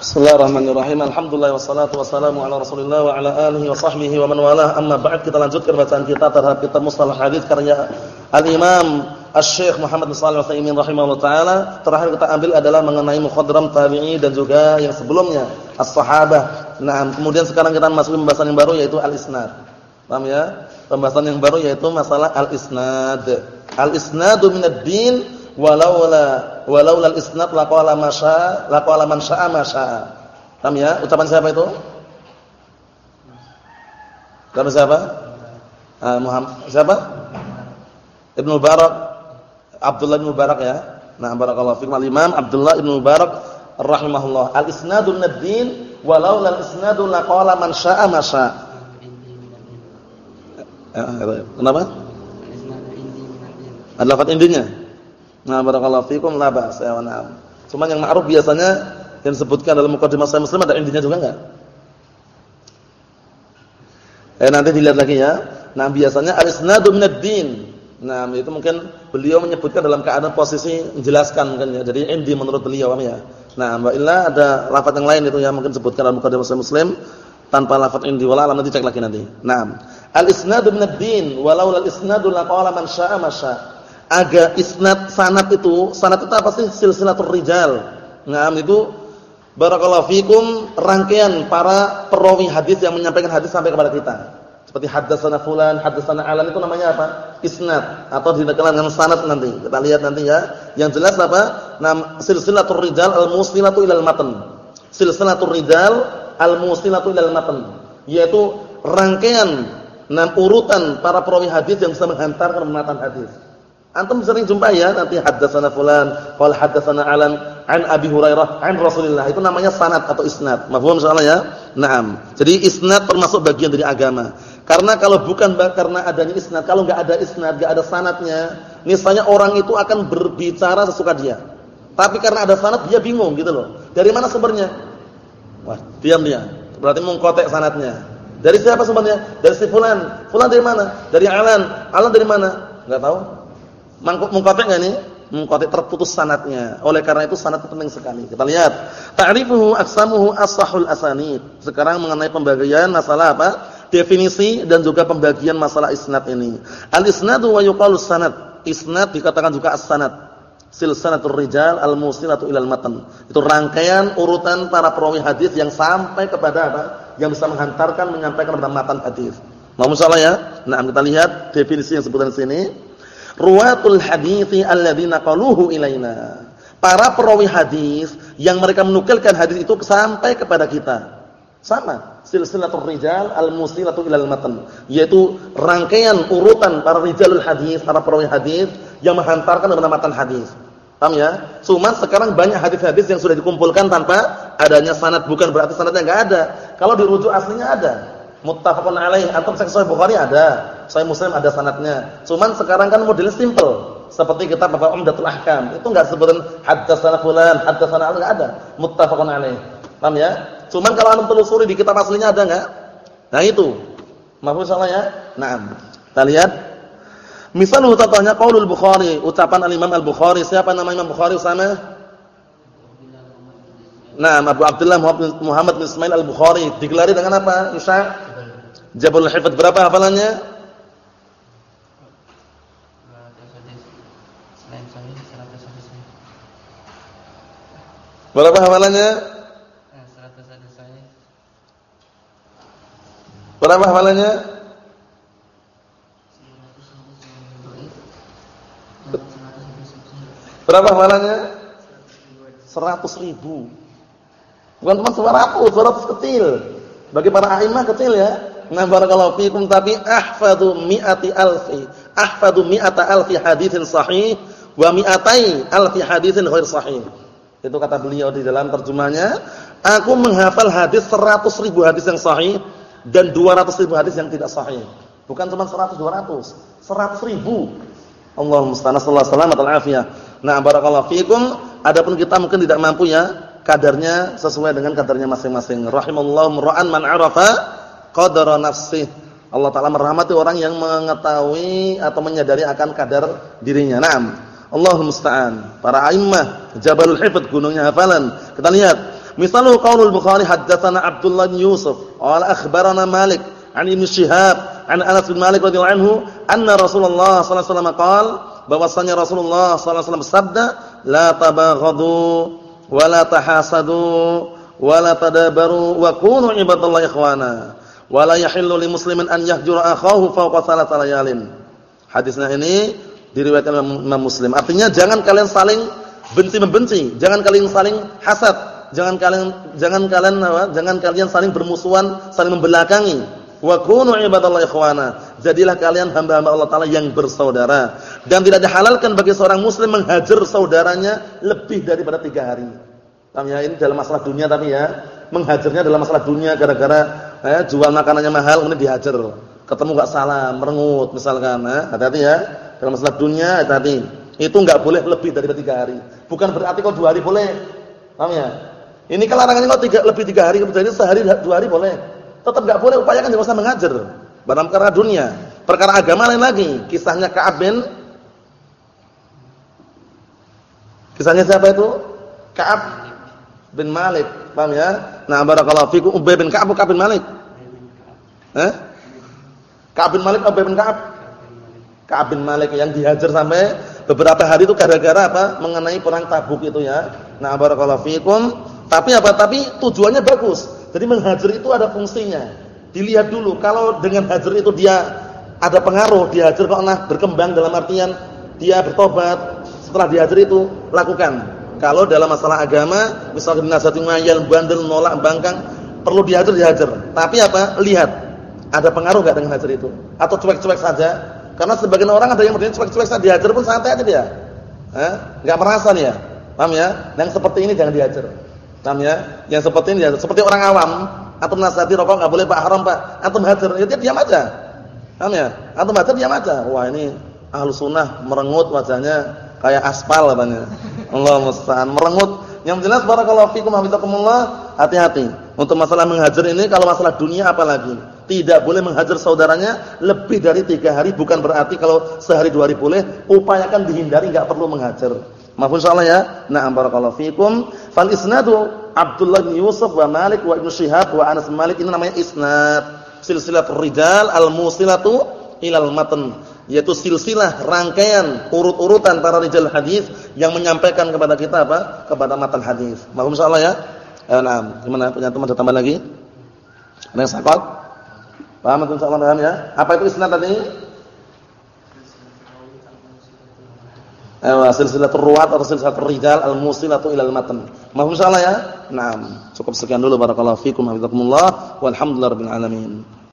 Bismillahirrahmanirrahim. Alhamdulillah wassalatu wassalamu ala Rasulillah wa ala alihi wa sahbihi wa man walah. Amma ba'd kita lanjutkan bacaan kita terhadap kitab Mustalah Hadis karya Al-Imam Asy-Syaikh Muhammad bin Shalih Al-Utsaimin rahimahullah taala. Terakhir kita ambil adalah mengenai mukhadram tabi'i dan juga yang sebelumnya as-sahabah. Nah, kemudian sekarang kita masuk pembahasan yang baru yaitu al-isnad. Paham ya? Pembahasan yang baru yaitu masalah al-isnad. Al-isnadu minad din walaula walaula al-isnad laqala masya laqala man syaa ma syaa. Paham ya? Ucapan siapa itu? Ucapan siapa? Ah, Muhammad siapa? Ibnu Barak Abdullah bin Mubarak ya. Nah, barakallahu fikum al-Imam Abdullah bin Mubarak rahimahullah. Al-isnadu min ad-din walaula al-isnadu laqala man syaa ma syaa. Kenapa? Ada lafaz intinya? Nah, barakallahu fikum la ba's ya na'am. Cuma yang ma'ruf biasanya yang disebutkan dalam mukadimah Sahih Muslim ada intinya juga enggak? Eh nanti dilihat lagi ya. Nah, biasanya al-isnadu minad din. Nah, itu mungkin beliau menyebutkan dalam keadaan posisi menjelaskan kan ya. Jadi indi menurut beliau ya. Nah, Mbak Illa ada lafaz yang lain itu yang mungkin sebutkan dalam mukadimah Sahih Muslim tanpa lafaz indi wala alam nanti cek lagi nanti. Nah, al-isnadu minad din walau al-isnadu laqala man syaa ma syaa agak isnad sanad itu, sanad itu apa sih? Silsilatul rijal. Nah, itu barakallahu fikum rangkaian para perawi hadis yang menyampaikan hadis sampai kepada kita. Seperti haddatsana fulan, haddatsana alan itu namanya apa? Isnad atau dikenal dengan sanad nanti. Kita lihat nanti ya. Yang jelas apa? Nam silsilatul rijal al-musilatu ilal matan. Silsilatul rijal al-musilatu ilal matan. Yaitu rangkaian enam urutan para perawi hadis yang bisa menghantarkan matan hadis. Antum sering jumpa ya nanti haddatsana fulan, qala haddatsana alan an Abi Hurairah an Rasulillah. Itu namanya sanad atau isnad. Mafhum insyaallah ya? Naam. Jadi isnad termasuk bagian dari agama. Karena kalau bukan karena adanya isnad, kalau enggak ada isnad, enggak ada sanadnya, misalnya orang itu akan berbicara sesuka dia. Tapi karena ada sanad dia bingung gitu loh. Dari mana sumbernya? Wah, diam dia. Berarti mengkotek sanadnya. Dari siapa sumbernya? Dari si fulan. Fulan dari mana? Dari Alan. Alan dari mana? Enggak tahu. Mengkotek enggak nih? Mengkotek terputus sanatnya. Oleh karena itu sanat penting sekali. Kita lihat. Ta'rifuhu aksamuhu as-sahul asanid. Sekarang mengenai pembagian masalah apa? Definisi dan juga pembagian masalah isnad ini. Al-isnadu wa yuqalu sanad. Isnad dikatakan juga as-sanad. Silsalatul rijal al-musilatu ilal matan. Itu rangkaian urutan para perawi hadis yang sampai kepada apa? Yang bisa menghantarkan menyampaikan kepada matan hadis. Mau salah ya? Nah, kita lihat definisi yang sebutan sini ruwatul hadithi alladzina qaluhu ilaina. Para perawi hadis yang mereka menukilkan hadis itu sampai kepada kita. Sama, silsilatul rijal al-musilatu ilal matan, yaitu rangkaian urutan para rijalul hadis, para perawi hadis yang menghantarkan kepada matan hadis. Paham ya? Cuma sekarang banyak hadis-hadis yang sudah dikumpulkan tanpa adanya sanad, bukan berarti sanadnya enggak ada. Kalau dirujuk aslinya ada. Muttafaqun alaih. Antum sahih Bukhari ada, Sahih Muslim ada sanatnya. Cuman sekarang kan modelnya simple. Seperti kita bapak Umdatul Ahkam. Itu enggak sebutan haddatsana fulan, haddatsana enggak ada. Muttafaqun alaih. Paham ya? Cuman kalau antum telusuri di kitab aslinya ada enggak? Nah itu. Mahfuz salah ya? Naam. Kita lihat. Misal contohnya qaulul Bukhari, ucapan al-Imam Al-Bukhari. Siapa nama Imam Bukhari sama? Nah, Abu Abdullah Muhammad bin Ismail Al-Bukhari digelari dengan apa? Insya Jabal Hifdz berapa hafalannya? Berapa hafalannya? Berapa hafalannya? Berapa hafalannya? Seratus ribu. Bukan cuma seratus, seratus kecil. Bagi para ahimah kecil ya. Nah barakallahu fikum tapi ahfadu mi'ati alfi. Ahfadu mi'ata alfi haditsin sahih wa mi'atai alfi haditsin ghair sahih. Itu kata beliau di dalam terjemahnya, aku menghafal hadis 100 ribu hadis yang sahih dan 200 ribu hadis yang tidak sahih. Bukan cuma 100 200, 100 ribu. Allahumma sallallahu alaihi wasallam Nah, barakallahu fikum, adapun kita mungkin tidak mampu ya kadarnya sesuai dengan kadarnya masing-masing. Rahimallahu ra'an man 'arafa qadara nafsih. Allah taala merahmati orang yang mengetahui atau menyadari akan kadar dirinya. Naam. Allahul musta'an. Para a'immah Jabalul Hifdz gunungnya hafalan. Kita lihat, Misaluhu qaulul Bukhari haddatsana Abdullah bin Yusuf, qala akhbarana Malik an Ibnu Shihab an Anas bin Malik radhiyallahu anhu anna Rasulullah sallallahu alaihi wasallam qala bahwasanya Rasulullah sallallahu alaihi wasallam bersabda la tabaghadu wa la tahasadu wa la tadabaru wa kunu ibadallahi ikhwana. Wa la yahillu li muslimin an yahjura akhahu fawqa thalath layalin. Hadisnya ini diriwayatkan Imam Muslim. Artinya jangan kalian saling benci membenci jangan kalian saling hasad jangan kalian jangan kalian apa jangan kalian saling bermusuhan saling membelakangi. Wa kunu ibadallahi ikhwana. Jadilah kalian hamba-hamba Allah taala yang bersaudara dan tidak dihalalkan bagi seorang muslim menghajar saudaranya lebih daripada tiga hari. Ya? Ini dalam masalah dunia tapi ya. Menghajarnya dalam masalah dunia gara-gara eh, jual makanannya mahal kemudian dihajar. Ketemu enggak salah, merengut misalkan, eh. hati-hati ya. Dalam masalah dunia hati-hati. Itu enggak boleh lebih daripada tiga hari. Bukan berarti kalau dua hari boleh. Paham ya? Ini kalau larangannya kalau tiga, lebih tiga hari, kemudian sehari dua hari boleh. Tetap enggak boleh upayakan jangan usah mengajar. Dalam perkara dunia, perkara agama lain lagi. Kisahnya Ka'ab bin Kisahnya siapa itu? Ka'ab bin Malik. Paham ya? Nah, barakallahu fikum Ubay bin Ka'ab Ka'ab bin Malik. Eh? Ka'ab bin Malik Ubay bin Ka'ab? Ka'ab bin Malik yang dihajar sampai beberapa hari itu gara-gara apa? Mengenai perang Tabuk itu ya. Nah, barakallahu fikum. Tapi apa? Tapi tujuannya bagus. Jadi menghajar itu ada fungsinya. Dilihat dulu kalau dengan hajar itu dia ada pengaruh, dihajar kok nah berkembang dalam artian dia bertobat, setelah dihajar itu lakukan. Kalau dalam masalah agama, misalnya dinasihati ngayal, bandel, nolak, bangkang, perlu dihajar dihajar. Tapi apa? Lihat ada pengaruh enggak dengan hajar itu atau cuek-cuek saja? Karena sebagian orang ada yang mungkin cuek-cuek saja dihajar pun santai aja dia. Eh? Enggak merasa nih ya. Paham ya? Yang seperti ini jangan dihajar. Paham ya? Yang seperti ini ya, seperti orang awam, antum nasihati rokok enggak boleh Pak haram Pak. Antum hajar, ya dia diam aja. Paham ya? Antum hajar diam aja. Wah, ini ahlu sunnah merengut wajahnya kayak aspal katanya. Allah musta'an, merengut. Yang jelas barakallahu fikum hafizakumullah, hati-hati. Untuk masalah menghajar ini kalau masalah dunia apalagi. Tidak boleh menghajar saudaranya lebih dari tiga hari bukan berarti kalau sehari dua hari boleh, upayakan dihindari enggak perlu menghajar. Mahfuz insyaallah ya. Na'am barakallahu fikum. Fal isnadu Abdullah bin Yusuf wa Malik wa Ibnu Syihab wa Anas Malik ini namanya isnad. Silsilatul rijal al-musilatu ilal matan, yaitu silsilah rangkaian urut-urutan para rijal hadis yang menyampaikan kepada kita apa? Kepada matan hadis. Mahfuz insyaallah ya. Eh, nah, gimana punya teman ada tambah lagi? Ada yang sakot? Paham insyaallah paham ya? Apa itu isnad tadi? Eh, silsilatul ruwat atau silsilatul rijal al-musilatu ilal matan. Mahfum insyaallah ya? Naam. Cukup sekian dulu barakallahu fikum hafizakumullah walhamdulillahirabbil alamin.